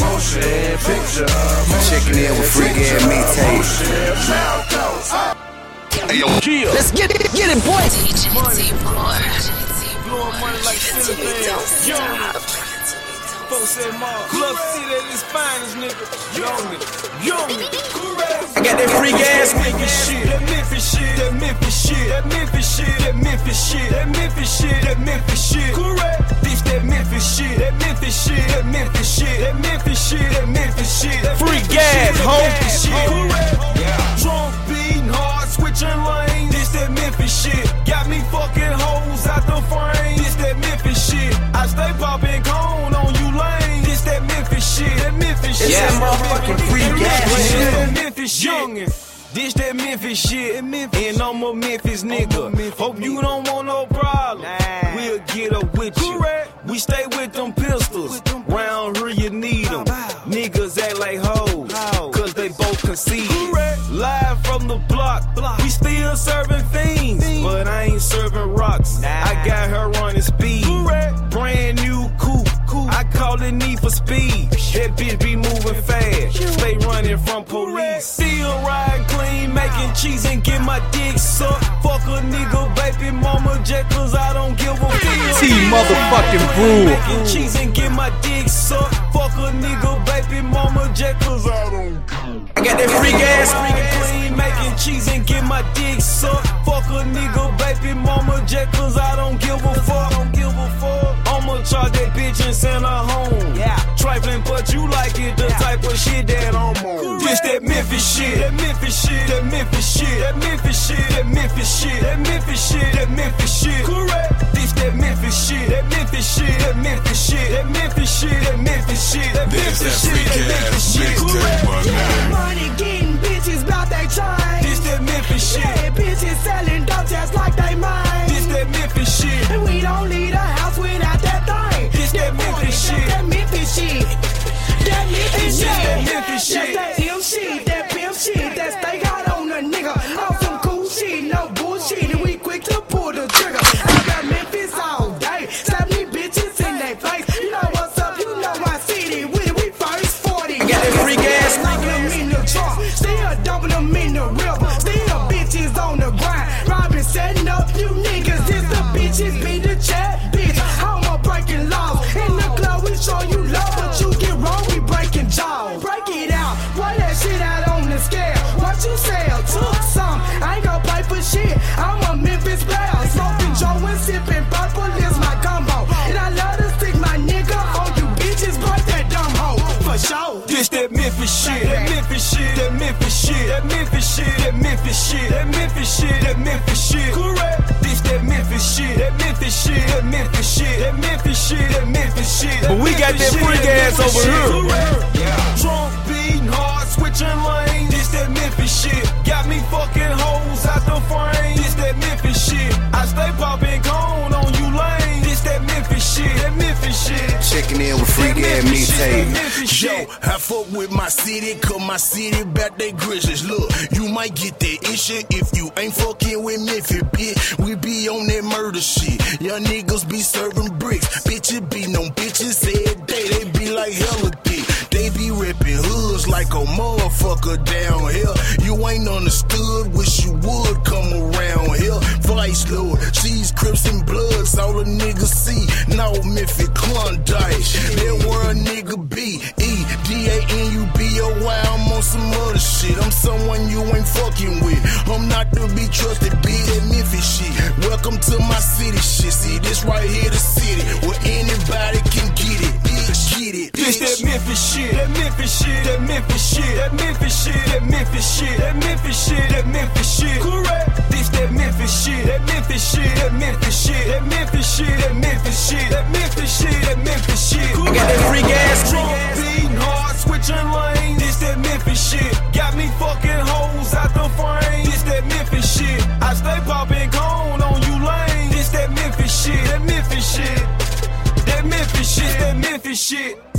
motion, picture, motion. Checking in with Freak and Me Tape. Hey, yo, Let's get it, get it, boy. Blowing money like Cinnabon. Young Folks said, Mark, love to see that it's finest, nigga. Young nigga, young nigga. I got that free gas. Memphis shit, that Memphis shit, that Memphis shit, that Memphis shit, that Memphis shit, that Memphis shit, that Memphis shit. Correct. That Memphis shit, that Memphis shit. that Free Memphis gas, shit, that ho. Memphis shit. Correct. Drunk, beating hard, switching lanes. This that Memphis shit. Got me fucking hoes out the frame. This that Memphis shit. I stay popping cone on you lane. This that Memphis shit. That Memphis shit. that motherfucking free gas This that Memphis youngin'. This that Memphis shit, and I'm a Memphis nigga. Hope you don't want both. Live from the block, we still serving fiends, but I ain't serving rocks. I got her running speed. Brand new coupe. I call it need for speed. That bitch be moving fast. Stay running from police. Still riding clean, making cheese and get my dick sucked. Fuck a nigga, baby mama, jet, cause I don't give a fuck. T motherfucking Brew. Making cheese and get my dick sucked. Fuck a nigga, baby mama, jet, cause I don't I got that free gas. clean, making cheese and get my dick sucked. Fuck a nigga, baby mama, jet, cause I don't give a fuck. Don't give a fuck. I'ma charge that bitch and send her home. Yeah. Trifling, but you like it, the type of shit that I'm on. This that Memphis shit, that Memphis shit, that Memphis shit, that Memphis shit, that Memphis shit, that Memphis shit, that Memphis shit. Correct. This that Memphis shit, that Memphis shit, that Memphis shit, that Memphis shit, that Memphis shit, that Memphis that shit, that Memphis shit. Correct. my nigga. Money getting breaking laws. In the club, we show you love, but you get wrong, we breaking jaws. Break it out. That shit out on the scale. What you sell? Took some. I ain't shit. I'm a Memphis. Smoking Joe and sipping is my combo. And I love to stick my nigga you bitches. That dumb hoe. For sure. This that Memphis shit, that Memphis shit, that Memphis shit, that Memphis shit, that Memphis shit, that Memphis shit, that Memphis shit. That Memphis shit, that Memphis shit, that Memphis shit. But we got that free gas over here. With and Me Tape. Yo, I fuck with my city, cause my city back they grizzlies. Look, you might get that issue if you ain't fucking with Memphis, bitch. We be on that murder shit. Young niggas be serving bricks. Bitches be no bitches every day. They be like hella thick. They be ripping hoods like a motherfucker down here. You ain't understood, wish you would come around here. Vice She's Crips and Bloods, all the niggas see. No Memphis Klondike. That where a nigga be. E D A N U B O Y. I'm on some other shit. I'm someone you ain't fucking with. I'm not to be trusted, be that Memphis shit. Welcome to my city shit. See this right here, the city where anybody can get it. Bitch, get it. This that Memphis shit, that Memphis shit, that Memphis shit, that Memphis shit, that Memphis shit, that Memphis shit, that Memphis shit. Correct. Memphis shit, that Memphis shit, that Memphis shit, that Memphis shit, that Memphis shit, that Memphis shit, that Memphis shit. I got that free gas. Drunk, beating hard, switching lanes. This that Memphis shit. Got me fucking hoes out the frame. This that Memphis shit. I stay popping cone on you lane. This that Memphis shit, that Memphis shit. That Memphis shit, that Memphis shit.